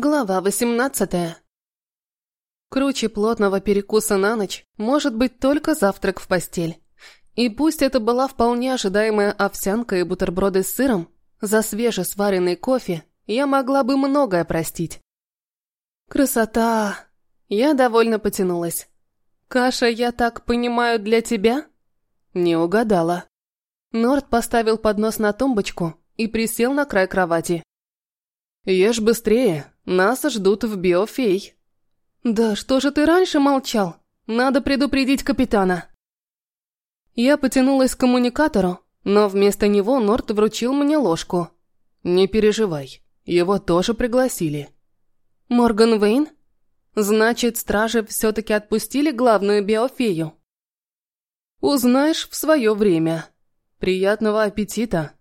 Глава 18. Круче плотного перекуса на ночь может быть только завтрак в постель. И пусть это была вполне ожидаемая овсянка и бутерброды с сыром, за свежесваренный кофе я могла бы многое простить. Красота! Я довольно потянулась. Каша, я так понимаю, для тебя? Не угадала. Норд поставил поднос на тумбочку и присел на край кровати. «Ешь быстрее, нас ждут в биофей». «Да что же ты раньше молчал? Надо предупредить капитана». Я потянулась к коммуникатору, но вместо него Норт вручил мне ложку. «Не переживай, его тоже пригласили». «Морган Вейн? Значит, стражи все-таки отпустили главную биофею?» «Узнаешь в свое время. Приятного аппетита!»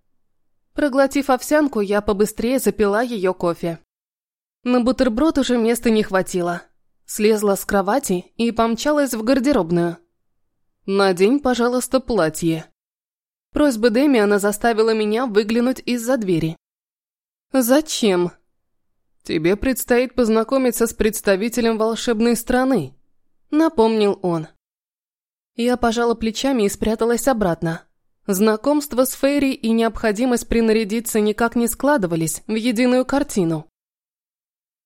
Проглотив овсянку, я побыстрее запила ее кофе. На бутерброд уже места не хватило. Слезла с кровати и помчалась в гардеробную. «Надень, пожалуйста, платье». Просьба Дэмиана заставила меня выглянуть из-за двери. «Зачем?» «Тебе предстоит познакомиться с представителем волшебной страны», — напомнил он. Я пожала плечами и спряталась обратно. Знакомство с Фейри и необходимость принарядиться никак не складывались в единую картину.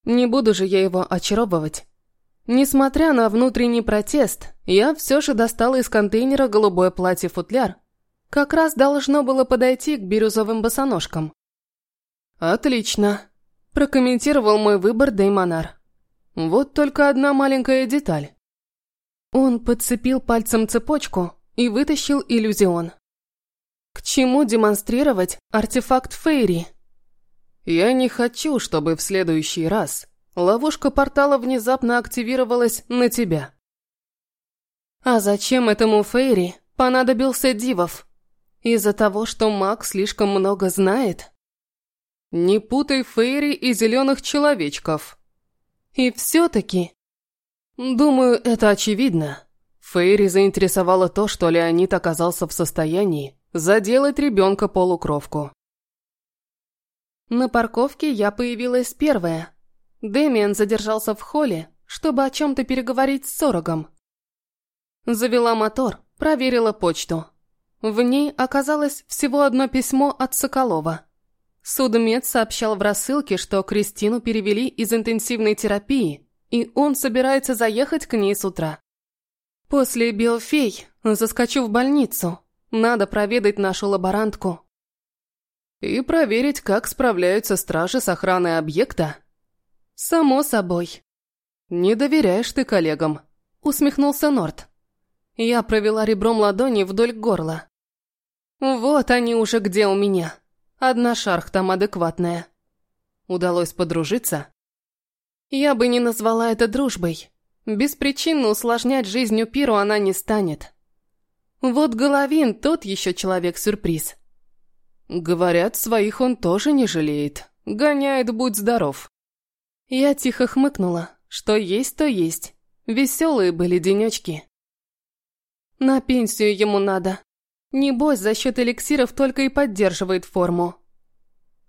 Не буду же я его очаровывать. Несмотря на внутренний протест, я все же достала из контейнера голубое платье-футляр. Как раз должно было подойти к бирюзовым босоножкам. «Отлично», – прокомментировал мой выбор Деймонар. «Вот только одна маленькая деталь». Он подцепил пальцем цепочку и вытащил иллюзион. К чему демонстрировать артефакт Фейри? Я не хочу, чтобы в следующий раз ловушка портала внезапно активировалась на тебя. А зачем этому Фейри понадобился Дивов? Из-за того, что маг слишком много знает? Не путай Фейри и зеленых человечков. И все-таки... Думаю, это очевидно. Фейри заинтересовало то, что Леонид оказался в состоянии Заделать ребенка-полукровку. На парковке я появилась первая. Дэмиан задержался в холле, чтобы о чем-то переговорить с Сорогом. Завела мотор, проверила почту. В ней оказалось всего одно письмо от Соколова. Судмед сообщал в рассылке, что Кристину перевели из интенсивной терапии, и он собирается заехать к ней с утра. После биофей заскочу в больницу, надо проведать нашу лаборантку. И проверить, как справляются стражи с охраной объекта. Само собой. Не доверяешь ты коллегам, усмехнулся Норт. Я провела ребром ладони вдоль горла. Вот они уже где у меня. Одна шарх там адекватная. Удалось подружиться? Я бы не назвала это дружбой. Беспричинно усложнять жизнь Упиру она не станет. Вот Головин тот еще человек-сюрприз. Говорят, своих он тоже не жалеет. Гоняет, будь здоров. Я тихо хмыкнула. Что есть, то есть. Веселые были денечки. На пенсию ему надо. Небось, за счет эликсиров только и поддерживает форму.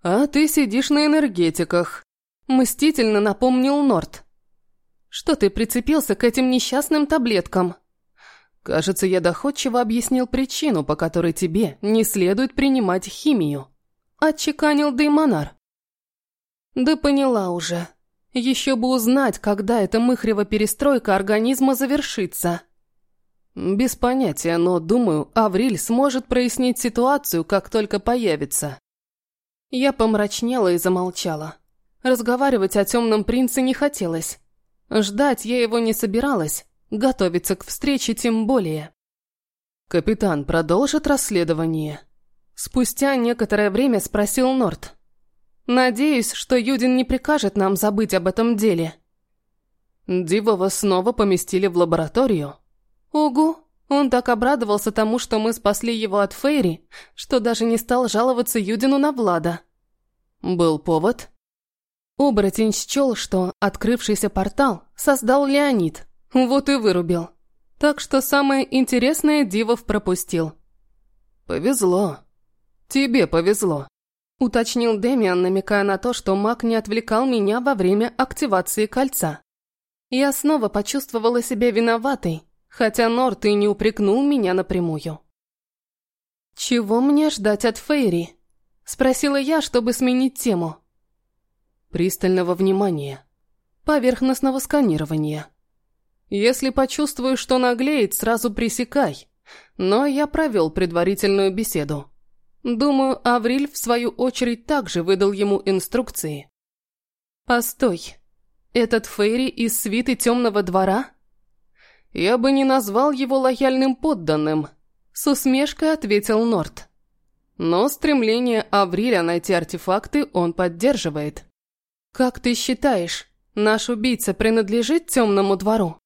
А ты сидишь на энергетиках. Мстительно напомнил Норт. Что ты прицепился к этим несчастным таблеткам? Кажется, я доходчиво объяснил причину, по которой тебе не следует принимать химию. Отчеканил Деймонар. Да поняла уже. Еще бы узнать, когда эта мыхрева перестройка организма завершится. Без понятия, но, думаю, Авриль сможет прояснить ситуацию, как только появится. Я помрачнела и замолчала. Разговаривать о темном принце не хотелось. Ждать я его не собиралась. Готовиться к встрече тем более. Капитан продолжит расследование. Спустя некоторое время спросил Норт. Надеюсь, что Юдин не прикажет нам забыть об этом деле. Дивова снова поместили в лабораторию. Угу, он так обрадовался тому, что мы спасли его от Фейри, что даже не стал жаловаться Юдину на Влада. Был повод? Оборотень счел, что открывшийся портал создал Леонид, вот и вырубил. Так что самое интересное Дивов пропустил. Повезло. Тебе повезло. уточнил Демиан, намекая на то, что маг не отвлекал меня во время активации кольца. Я снова почувствовала себя виноватой, хотя Норт и не упрекнул меня напрямую. «Чего мне ждать от Фейри?» – спросила я, чтобы сменить тему. «Пристального внимания, поверхностного сканирования. Если почувствуешь, что наглеет, сразу пресекай. Но я провел предварительную беседу. Думаю, Авриль, в свою очередь, также выдал ему инструкции. «Постой, этот Фейри из свиты темного двора?» «Я бы не назвал его лояльным подданным», — с усмешкой ответил Норт. Но стремление Авриля найти артефакты он поддерживает. «Как ты считаешь, наш убийца принадлежит темному двору?»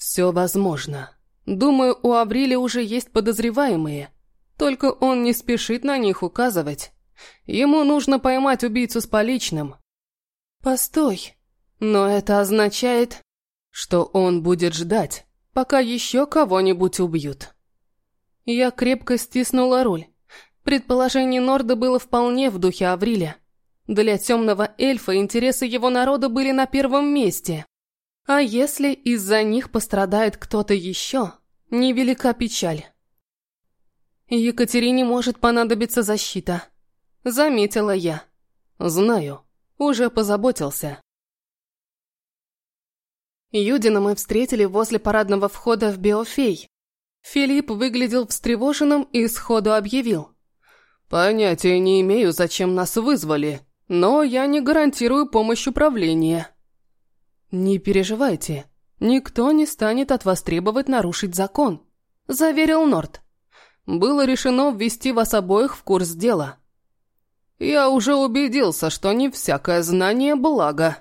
«Все возможно. Думаю, у Авриля уже есть подозреваемые. Только он не спешит на них указывать. Ему нужно поймать убийцу с поличным». «Постой, но это означает, что он будет ждать, пока еще кого-нибудь убьют». Я крепко стиснула руль. Предположение Норда было вполне в духе Авриля. Для темного эльфа интересы его народа были на первом месте. А если из-за них пострадает кто-то еще, невелика печаль. Екатерине может понадобиться защита. Заметила я. Знаю. Уже позаботился. Юдина мы встретили возле парадного входа в Биофей. Филипп выглядел встревоженным и сходу объявил. «Понятия не имею, зачем нас вызвали, но я не гарантирую помощь управления». «Не переживайте, никто не станет от вас требовать нарушить закон», – заверил Норт было решено ввести вас обоих в курс дела. Я уже убедился, что не всякое знание – благо.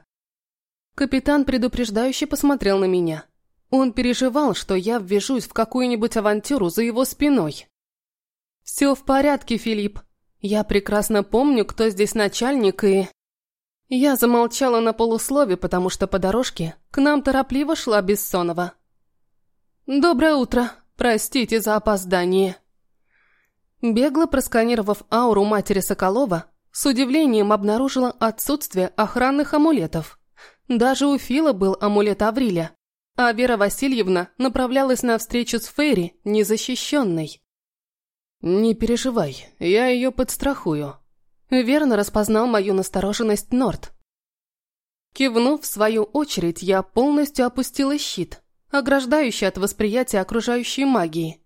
Капитан предупреждающе посмотрел на меня. Он переживал, что я ввяжусь в какую-нибудь авантюру за его спиной. «Все в порядке, Филипп. Я прекрасно помню, кто здесь начальник и...» Я замолчала на полуслове, потому что по дорожке к нам торопливо шла Бессонова. «Доброе утро. Простите за опоздание». Бегло просканировав ауру матери Соколова, с удивлением обнаружила отсутствие охранных амулетов. Даже у Фила был амулет Авриля, а Вера Васильевна направлялась на встречу с Фейри, незащищенной. «Не переживай, я ее подстрахую», — верно распознал мою настороженность Норт. Кивнув в свою очередь, я полностью опустила щит, ограждающий от восприятия окружающей магии,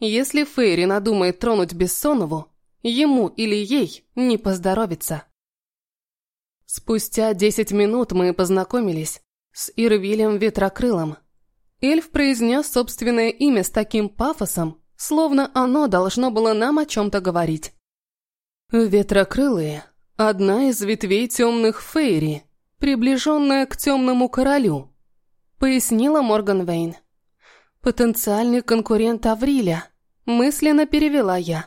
если Фейри надумает тронуть Бессонову, ему или ей не поздоровится. Спустя десять минут мы познакомились с Ирвилем Ветрокрылом. Эльф произнес собственное имя с таким пафосом, словно оно должно было нам о чем-то говорить. Ветрокрылые – одна из ветвей темных Фейри, приближенная к темному королю, пояснила Морган Вейн. Потенциальный конкурент Авриля, мысленно перевела я.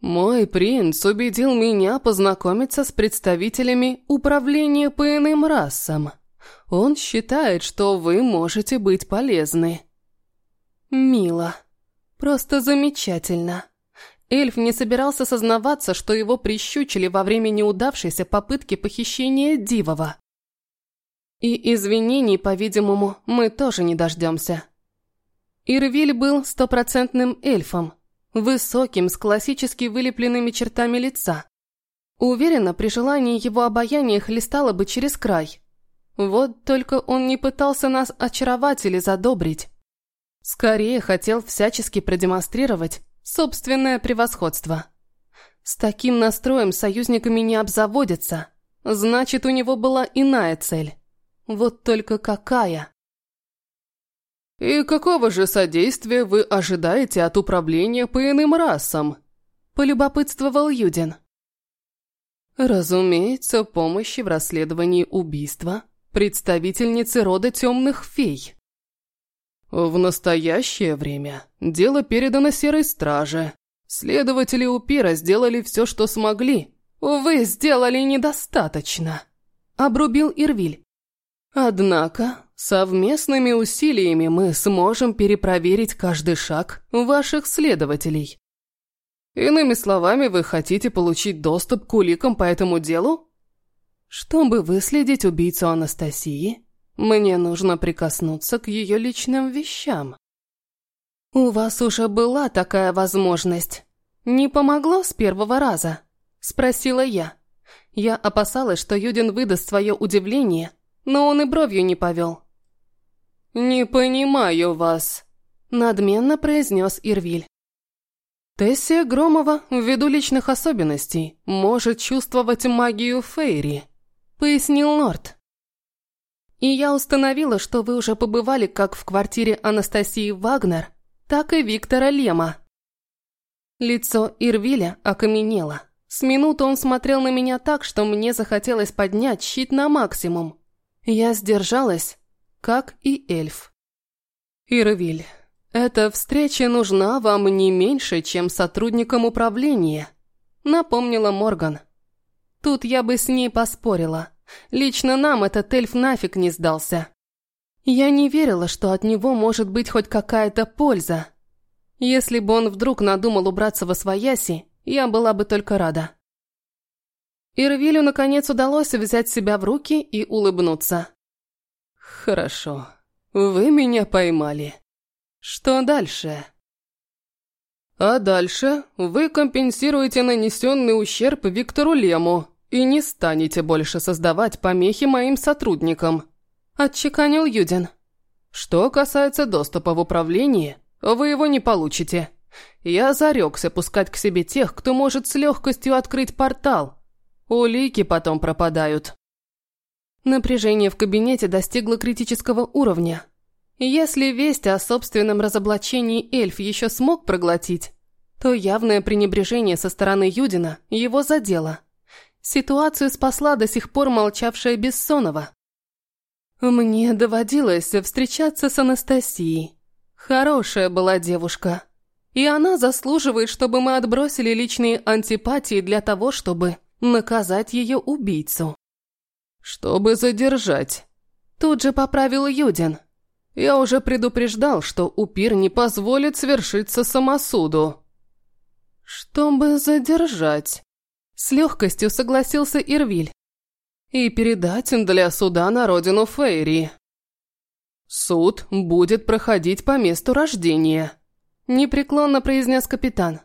Мой принц убедил меня познакомиться с представителями управления по иным расам. Он считает, что вы можете быть полезны. Мило. Просто замечательно. Эльф не собирался сознаваться, что его прищучили во время неудавшейся попытки похищения Дивова. И извинений, по-видимому, мы тоже не дождемся. Ирвиль был стопроцентным эльфом, высоким, с классически вылепленными чертами лица. Уверена, при желании его обаяние хлестало бы через край. Вот только он не пытался нас очаровать или задобрить. Скорее хотел всячески продемонстрировать собственное превосходство. С таким настроем союзниками не обзаводятся. Значит, у него была иная цель. Вот только какая? «И какого же содействия вы ожидаете от управления по иным расам?» – полюбопытствовал Юдин. «Разумеется, помощи в расследовании убийства представительницы рода темных фей». «В настоящее время дело передано Серой Страже. Следователи УПИРа сделали все, что смогли. Вы сделали недостаточно», – обрубил Ирвиль. «Однако Совместными усилиями мы сможем перепроверить каждый шаг ваших следователей. Иными словами, вы хотите получить доступ к уликам по этому делу? Чтобы выследить убийцу Анастасии, мне нужно прикоснуться к ее личным вещам. У вас уже была такая возможность. Не помогло с первого раза? Спросила я. Я опасалась, что Юдин выдаст свое удивление, но он и бровью не повел. «Не понимаю вас», – надменно произнес Ирвиль. Тессия Громова, ввиду личных особенностей, может чувствовать магию Фейри, пояснил Норт. И я установила, что вы уже побывали как в квартире Анастасии Вагнер, так и Виктора Лема. Лицо Ирвиля окаменело. С минуты он смотрел на меня так, что мне захотелось поднять щит на максимум. Я сдержалась, как и эльф. Ирвиль, «Эта встреча нужна вам не меньше, чем сотрудникам управления», — напомнила Морган. «Тут я бы с ней поспорила. Лично нам этот эльф нафиг не сдался. Я не верила, что от него может быть хоть какая-то польза. Если бы он вдруг надумал убраться во свояси, я была бы только рада». Ирвилю наконец удалось взять себя в руки и улыбнуться. «Хорошо, вы меня поймали». Что дальше? А дальше вы компенсируете нанесенный ущерб Виктору Лему и не станете больше создавать помехи моим сотрудникам. Отчеканил Юдин. Что касается доступа в управление, вы его не получите. Я зарекся пускать к себе тех, кто может с легкостью открыть портал. Улики потом пропадают. Напряжение в кабинете достигло критического уровня. Если весть о собственном разоблачении эльф еще смог проглотить, то явное пренебрежение со стороны Юдина его задело. Ситуацию спасла до сих пор молчавшая Бессонова. Мне доводилось встречаться с Анастасией. Хорошая была девушка. И она заслуживает, чтобы мы отбросили личные антипатии для того, чтобы наказать ее убийцу. «Чтобы задержать», – тут же поправил Юдин. Я уже предупреждал, что Упир не позволит свершиться самосуду. Чтобы задержать. С легкостью согласился Ирвиль. И передать для суда на родину Фейри. Суд будет проходить по месту рождения. Непреклонно произнес капитан.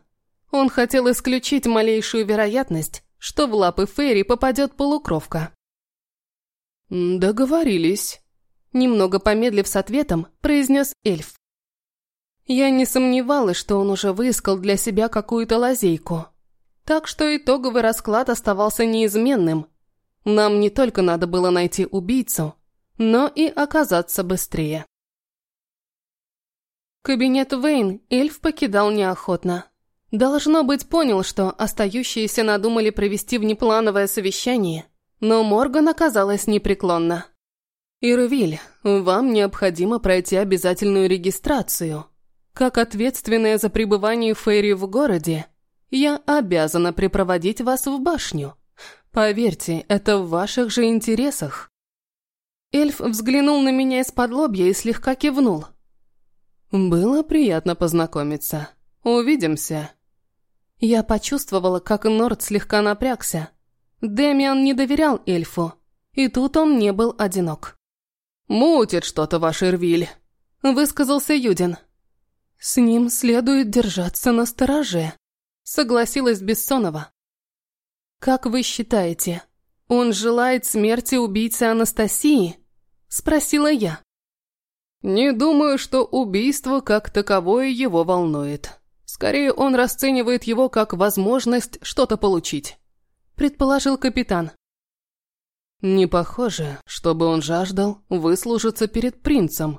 Он хотел исключить малейшую вероятность, что в лапы Фейри попадет полукровка. «Договорились», Немного помедлив с ответом, произнес эльф. Я не сомневалась, что он уже выискал для себя какую-то лазейку. Так что итоговый расклад оставался неизменным. Нам не только надо было найти убийцу, но и оказаться быстрее. Кабинет Вейн эльф покидал неохотно. Должно быть, понял, что остающиеся надумали провести внеплановое совещание, но Морган оказалась непреклонна. «Ирвиль, вам необходимо пройти обязательную регистрацию. Как ответственная за пребывание Фейри в городе, я обязана припроводить вас в башню. Поверьте, это в ваших же интересах». Эльф взглянул на меня из-под лобья и слегка кивнул. «Было приятно познакомиться. Увидимся». Я почувствовала, как Норд слегка напрягся. Демиан не доверял эльфу, и тут он не был одинок. «Мутит что-то ваш Ирвиль», – высказался Юдин. «С ним следует держаться на стороже», – согласилась Бессонова. «Как вы считаете, он желает смерти убийцы Анастасии?» – спросила я. «Не думаю, что убийство как таковое его волнует. Скорее, он расценивает его как возможность что-то получить», – предположил капитан. Не похоже, чтобы он жаждал выслужиться перед принцем.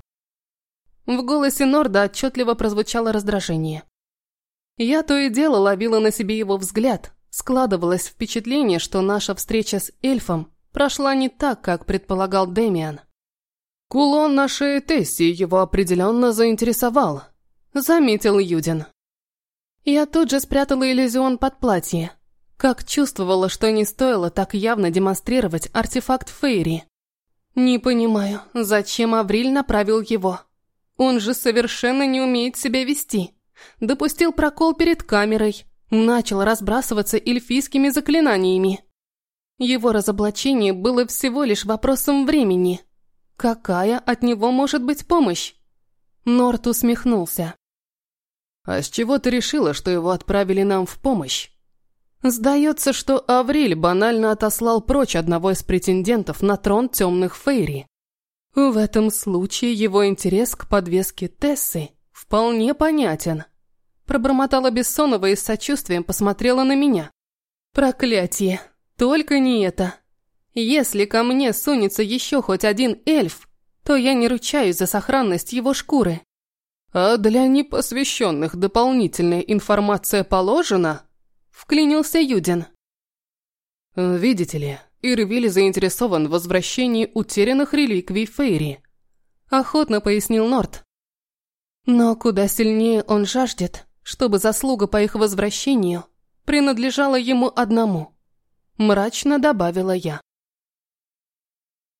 В голосе Норда отчетливо прозвучало раздражение. Я то и дело ловила на себе его взгляд. Складывалось впечатление, что наша встреча с эльфом прошла не так, как предполагал Демиан. Кулон на шее Тесси его определенно заинтересовал, заметил Юдин. Я тут же спрятала иллюзион под платье, как чувствовала, что не стоило так явно демонстрировать артефакт Фейри. Не понимаю, зачем Авриль направил его. Он же совершенно не умеет себя вести. Допустил прокол перед камерой, Начал разбрасываться эльфийскими заклинаниями. Его разоблачение было всего лишь вопросом времени. Какая от него может быть помощь? Норт усмехнулся. «А с чего ты решила, что его отправили нам в помощь?» Сдается, что Авриль банально отослал прочь одного из претендентов на трон темных фейри. В этом случае его интерес к подвеске Тессы вполне понятен. Пробормотала Бессонова и с сочувствием посмотрела на меня. Проклятие, только не это. Если ко мне сунется еще хоть один эльф, то я не ручаюсь за сохранность его шкуры. А для непосвященных дополнительная информация положена? Вклинился Юдин. Видите ли, Ирвиль заинтересован в возвращении утерянных реликвий Фейри. Охотно пояснил Норт. Но куда сильнее он жаждет, чтобы заслуга по их возвращению принадлежала ему одному. Мрачно добавила я.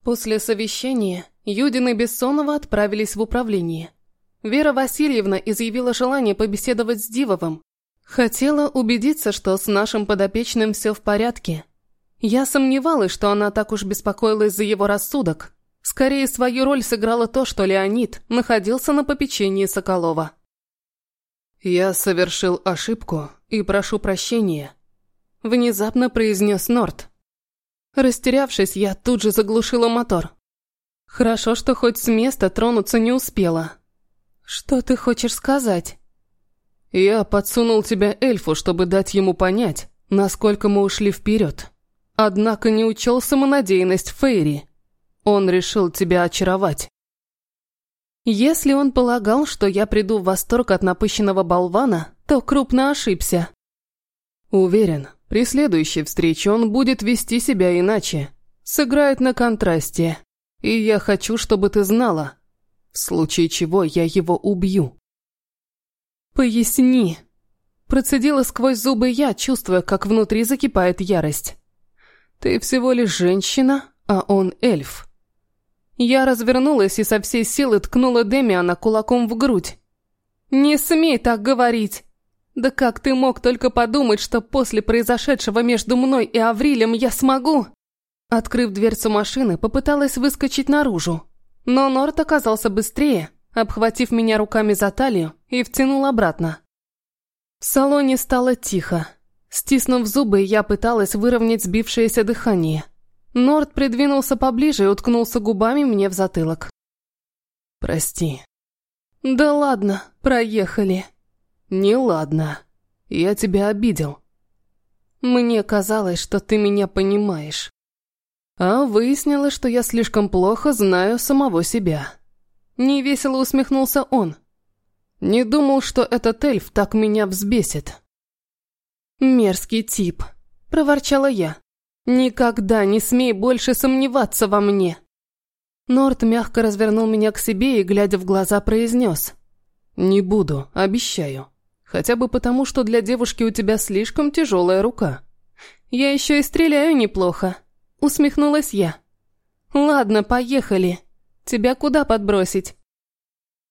После совещания Юдин и Бессонова отправились в управление. Вера Васильевна изъявила желание побеседовать с Дивовым, Хотела убедиться, что с нашим подопечным все в порядке. Я сомневалась, что она так уж беспокоилась за его рассудок. Скорее, свою роль сыграло то, что Леонид находился на попечении Соколова. «Я совершил ошибку и прошу прощения», – внезапно произнес Норт. Растерявшись, я тут же заглушила мотор. Хорошо, что хоть с места тронуться не успела. «Что ты хочешь сказать?» Я подсунул тебя эльфу, чтобы дать ему понять, насколько мы ушли вперед. Однако не учел самонадеянность Фейри. Он решил тебя очаровать. Если он полагал, что я приду в восторг от напыщенного болвана, то крупно ошибся. Уверен, при следующей встрече он будет вести себя иначе. Сыграет на контрасте. И я хочу, чтобы ты знала, в случае чего я его убью. «Поясни!» Процедила сквозь зубы я, чувствуя, как внутри закипает ярость. «Ты всего лишь женщина, а он эльф». Я развернулась и со всей силы ткнула Демиана кулаком в грудь. «Не смей так говорить!» «Да как ты мог только подумать, что после произошедшего между мной и Аврилем я смогу?» Открыв дверцу машины, попыталась выскочить наружу. Но Норт оказался быстрее, обхватив меня руками за талию и втянул обратно. В салоне стало тихо. Стиснув зубы, я пыталась выровнять сбившееся дыхание. Норд придвинулся поближе и уткнулся губами мне в затылок. «Прости». «Да ладно, проехали». «Не ладно. Я тебя обидел». «Мне казалось, что ты меня понимаешь». А выяснилось, что я слишком плохо знаю самого себя. Невесело усмехнулся он. Не думал, что этот эльф так меня взбесит. Мерзкий тип, проворчала я. Никогда не смей больше сомневаться во мне. Норт мягко развернул меня к себе и, глядя в глаза, произнес. «Не буду, обещаю. Хотя бы потому, что для девушки у тебя слишком тяжелая рука». «Я еще и стреляю неплохо», — усмехнулась я. «Ладно, поехали. Тебя куда подбросить?»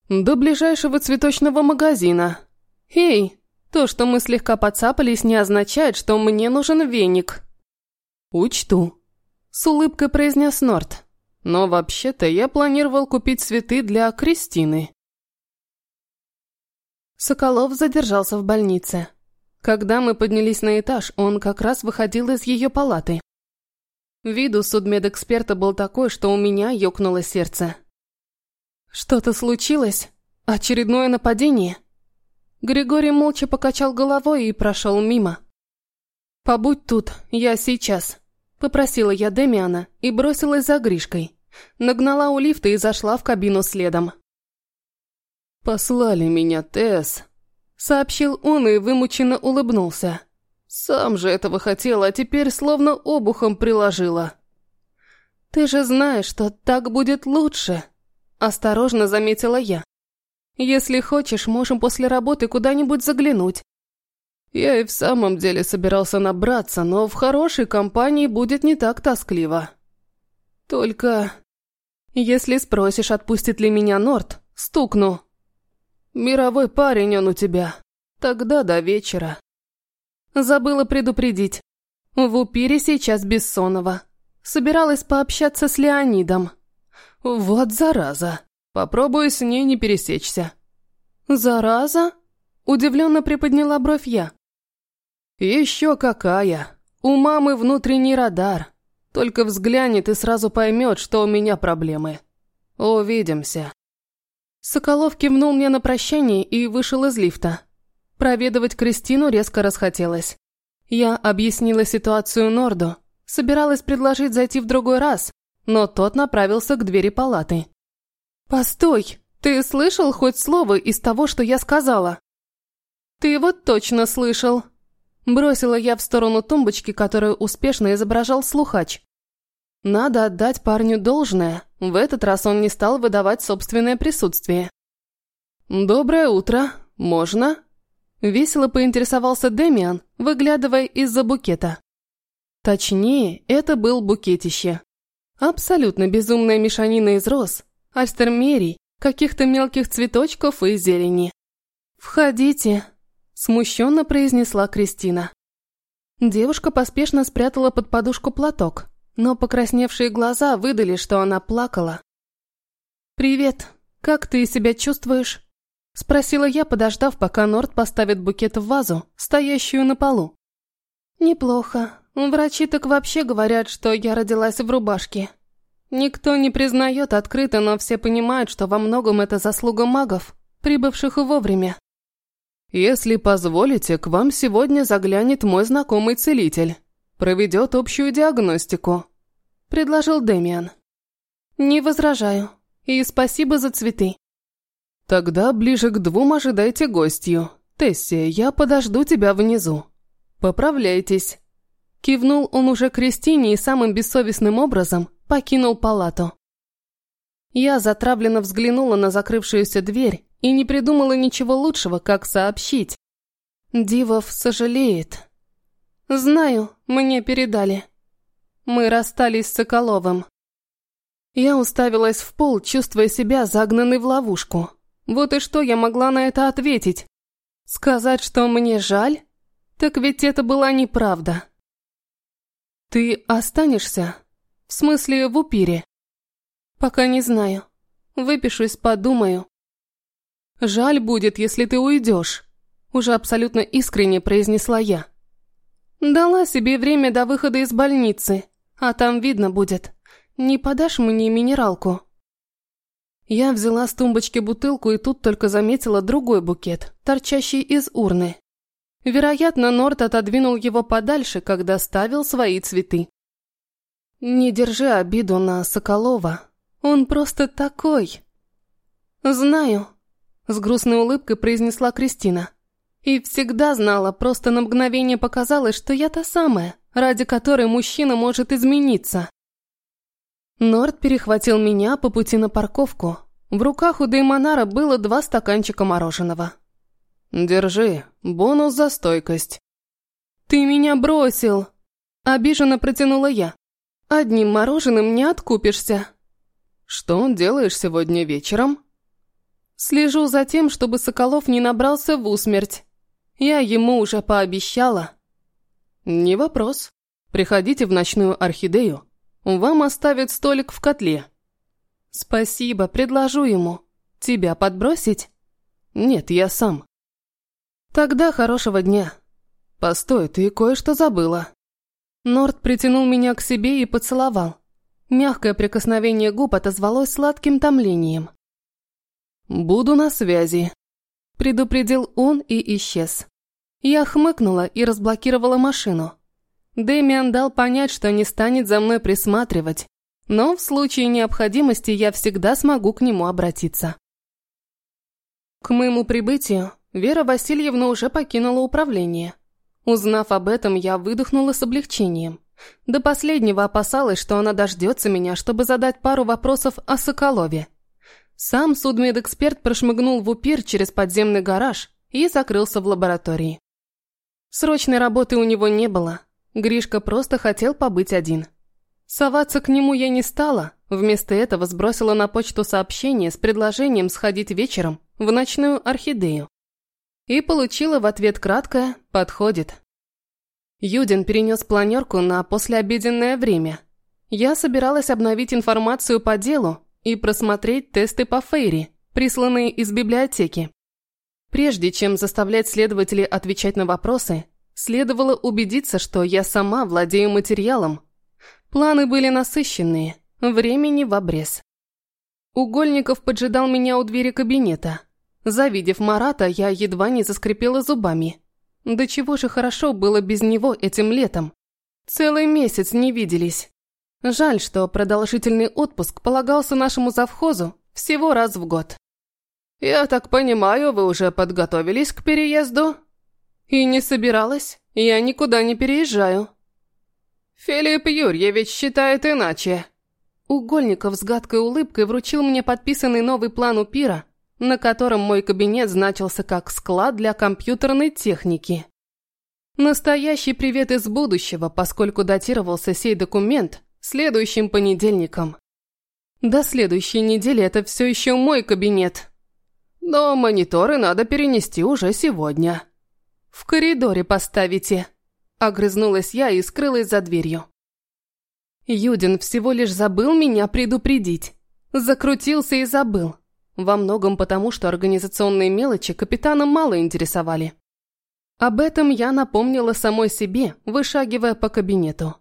«До ближайшего цветочного магазина». «Эй, то, что мы слегка подцапались, не означает, что мне нужен веник». «Учту», — с улыбкой произнес Норт. «Но вообще-то я планировал купить цветы для Кристины». Соколов задержался в больнице. Когда мы поднялись на этаж, он как раз выходил из ее палаты. Виду судмедэксперта был такой, что у меня ёкнуло сердце. «Что-то случилось? Очередное нападение?» Григорий молча покачал головой и прошел мимо. «Побудь тут, я сейчас», – попросила я Демиана и бросилась за Гришкой. Нагнала у лифта и зашла в кабину следом. «Послали меня, Тесс», – сообщил он и вымученно улыбнулся. Сам же этого хотела, а теперь словно обухом приложила. «Ты же знаешь, что так будет лучше», – осторожно заметила я. «Если хочешь, можем после работы куда-нибудь заглянуть». Я и в самом деле собирался набраться, но в хорошей компании будет не так тоскливо. Только... Если спросишь, отпустит ли меня Норт, стукну. Мировой парень он у тебя. Тогда до вечера. Забыла предупредить. В Упире сейчас Бессонова. Собиралась пообщаться с Леонидом. Вот зараза. Попробую с ней не пересечься. Зараза? Удивленно приподняла бровь я. Еще какая. У мамы внутренний радар. Только взглянет и сразу поймет, что у меня проблемы. Увидимся. Соколов кивнул мне на прощание и вышел из лифта. Проведывать Кристину резко расхотелось. Я объяснила ситуацию Норду, собиралась предложить зайти в другой раз, но тот направился к двери палаты. «Постой, ты слышал хоть слово из того, что я сказала?» «Ты вот точно слышал!» Бросила я в сторону тумбочки, которую успешно изображал слухач. Надо отдать парню должное, в этот раз он не стал выдавать собственное присутствие. «Доброе утро, можно?» Весело поинтересовался Демиан, выглядывая из-за букета. Точнее, это был букетище. Абсолютно безумная мешанина из роз, альстермерий, каких-то мелких цветочков и зелени. «Входите», – смущенно произнесла Кристина. Девушка поспешно спрятала под подушку платок, но покрасневшие глаза выдали, что она плакала. «Привет, как ты себя чувствуешь?» Спросила я, подождав, пока Норд поставит букет в вазу, стоящую на полу. «Неплохо. Врачи так вообще говорят, что я родилась в рубашке. Никто не признает открыто, но все понимают, что во многом это заслуга магов, прибывших вовремя. Если позволите, к вам сегодня заглянет мой знакомый целитель. Проведет общую диагностику», — предложил Демиан. «Не возражаю. И спасибо за цветы». «Тогда ближе к двум ожидайте гостью. Тесси, я подожду тебя внизу. Поправляйтесь». Кивнул он уже Кристине и самым бессовестным образом покинул палату. Я затравленно взглянула на закрывшуюся дверь и не придумала ничего лучшего, как сообщить. Дивов сожалеет. Знаю, мне передали. Мы расстались с Соколовым. Я уставилась в пол, чувствуя себя загнанной в ловушку. Вот и что я могла на это ответить? Сказать, что мне жаль? Так ведь это была неправда. Ты останешься? В смысле, в Упире? Пока не знаю. Выпишусь, подумаю. Жаль будет, если ты уйдешь. Уже абсолютно искренне произнесла я. Дала себе время до выхода из больницы, а там видно будет. Не подашь мне минералку? Я взяла с тумбочки бутылку и тут только заметила другой букет, торчащий из урны. Вероятно, Норт отодвинул его подальше, когда ставил свои цветы. «Не держи обиду на Соколова. Он просто такой». «Знаю», — с грустной улыбкой произнесла Кристина. «И всегда знала, просто на мгновение показалось, что я та самая, ради которой мужчина может измениться». Норд перехватил меня по пути на парковку. В руках у Деймонара было два стаканчика мороженого. «Держи, бонус за стойкость». «Ты меня бросил!» Обиженно протянула я. «Одним мороженым не откупишься». «Что делаешь сегодня вечером?» «Слежу за тем, чтобы Соколов не набрался в усмерть. Я ему уже пообещала». «Не вопрос. Приходите в ночную орхидею. Вам оставят столик в котле». «Спасибо, предложу ему. Тебя подбросить?» «Нет, я сам». «Тогда хорошего дня». «Постой, ты кое-что забыла». Норд притянул меня к себе и поцеловал. Мягкое прикосновение губ отозвалось сладким томлением. «Буду на связи», – предупредил он и исчез. Я хмыкнула и разблокировала машину. Дэмиан дал понять, что не станет за мной присматривать, но в случае необходимости я всегда смогу к нему обратиться. К моему прибытию Вера Васильевна уже покинула управление. Узнав об этом, я выдохнула с облегчением. До последнего опасалась, что она дождется меня, чтобы задать пару вопросов о Соколове. Сам судмедэксперт прошмыгнул в упир через подземный гараж и закрылся в лаборатории. Срочной работы у него не было. Гришка просто хотел побыть один. Соваться к нему я не стала, вместо этого сбросила на почту сообщение с предложением сходить вечером в ночную орхидею. И получила в ответ краткое «подходит». Юдин перенес планерку на послеобеденное время. Я собиралась обновить информацию по делу и просмотреть тесты по Фейри, присланные из библиотеки. Прежде чем заставлять следователей отвечать на вопросы, следовало убедиться, что я сама владею материалом. Планы были насыщенные, времени в обрез. Угольников поджидал меня у двери кабинета. Завидев Марата, я едва не заскрипела зубами. Да чего же хорошо было без него этим летом. Целый месяц не виделись. Жаль, что продолжительный отпуск полагался нашему завхозу всего раз в год. «Я так понимаю, вы уже подготовились к переезду?» «И не собиралась. Я никуда не переезжаю». «Филипп Юрьевич считает иначе». Угольников с гадкой улыбкой вручил мне подписанный новый план у пира, на котором мой кабинет значился как склад для компьютерной техники. Настоящий привет из будущего, поскольку датировался сей документ следующим понедельником. До следующей недели это все еще мой кабинет. Но мониторы надо перенести уже сегодня. В коридоре поставите. Огрызнулась я и скрылась за дверью. Юдин всего лишь забыл меня предупредить. Закрутился и забыл. Во многом потому, что организационные мелочи капитана мало интересовали. Об этом я напомнила самой себе, вышагивая по кабинету.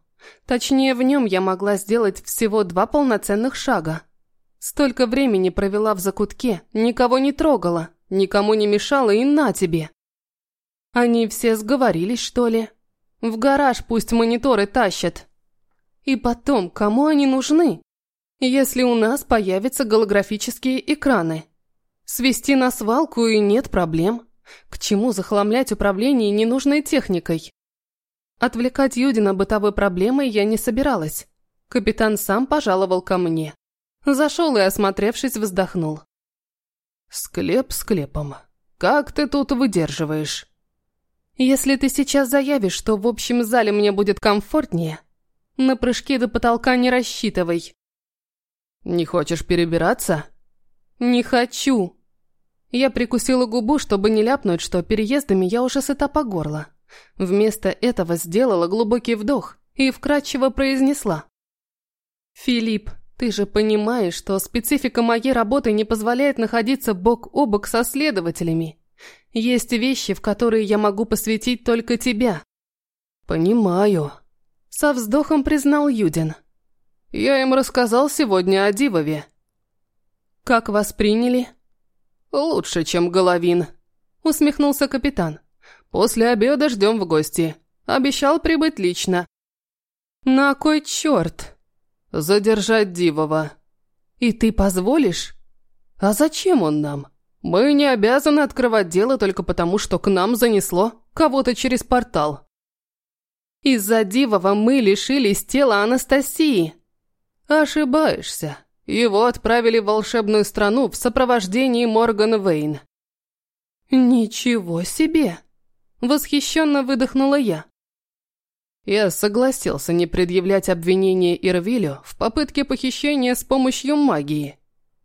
Точнее, в нем я могла сделать всего два полноценных шага. Столько времени провела в закутке, никого не трогала, никому не мешала и на тебе. Они все сговорились, что ли? В гараж пусть мониторы тащат. И потом, кому они нужны? Если у нас появятся голографические экраны. Свести на свалку и нет проблем. К чему захламлять управление ненужной техникой? Отвлекать Юдина бытовой проблемой я не собиралась. Капитан сам пожаловал ко мне. Зашел и, осмотревшись, вздохнул. «Склеп склепом. Как ты тут выдерживаешь?» «Если ты сейчас заявишь, что в общем зале мне будет комфортнее, на прыжки до потолка не рассчитывай». «Не хочешь перебираться?» «Не хочу». Я прикусила губу, чтобы не ляпнуть, что переездами я уже сыта по горло. Вместо этого сделала глубокий вдох и вкратчиво произнесла. «Филипп, ты же понимаешь, что специфика моей работы не позволяет находиться бок о бок со следователями. Есть вещи, в которые я могу посвятить только тебя». «Понимаю», — со вздохом признал Юдин. «Я им рассказал сегодня о Дивове». «Как вас приняли?» «Лучше, чем Головин», — усмехнулся капитан. После обеда ждем в гости. Обещал прибыть лично». «На кой черт?» «Задержать Дивова». «И ты позволишь?» «А зачем он нам? Мы не обязаны открывать дело только потому, что к нам занесло кого-то через портал». «Из-за Дивова мы лишились тела Анастасии». «Ошибаешься. Его отправили в волшебную страну в сопровождении Моргана Вейн». «Ничего себе!» Восхищенно выдохнула я. Я согласился не предъявлять обвинение Ирвилю в попытке похищения с помощью магии.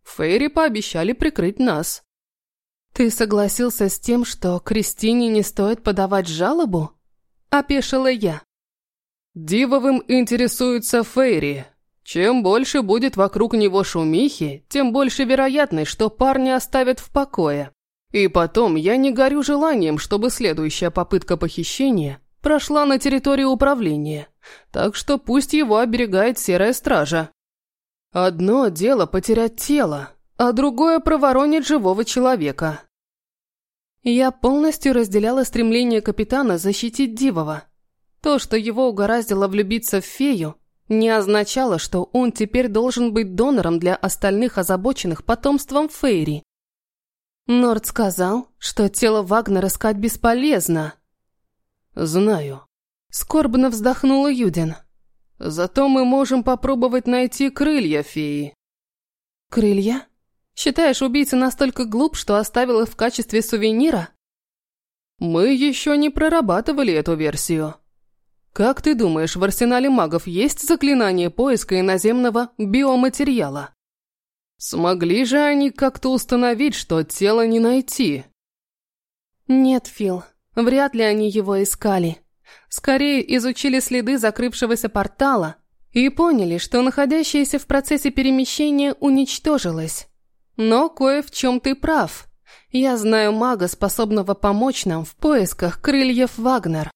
Фейри пообещали прикрыть нас. «Ты согласился с тем, что Кристине не стоит подавать жалобу?» Опешила я. Дивовым интересуется Фейри. Чем больше будет вокруг него шумихи, тем больше вероятность, что парня оставят в покое. И потом, я не горю желанием, чтобы следующая попытка похищения прошла на территории управления, так что пусть его оберегает серая стража. Одно дело потерять тело, а другое проворонить живого человека. Я полностью разделяла стремление капитана защитить Дивова. То, что его угораздило влюбиться в фею, не означало, что он теперь должен быть донором для остальных озабоченных потомством Фейри. Норд сказал, что тело Вагнера искать бесполезно. Знаю. Скорбно вздохнула Юдин. Зато мы можем попробовать найти крылья феи. Крылья? Считаешь, убийца настолько глуп, что оставил их в качестве сувенира? Мы еще не прорабатывали эту версию. Как ты думаешь, в арсенале магов есть заклинание поиска иноземного биоматериала? Смогли же они как-то установить, что тело не найти? Нет, Фил, вряд ли они его искали. Скорее изучили следы закрывшегося портала и поняли, что находящееся в процессе перемещения уничтожилось. Но кое в чем ты прав. Я знаю мага, способного помочь нам в поисках крыльев Вагнер.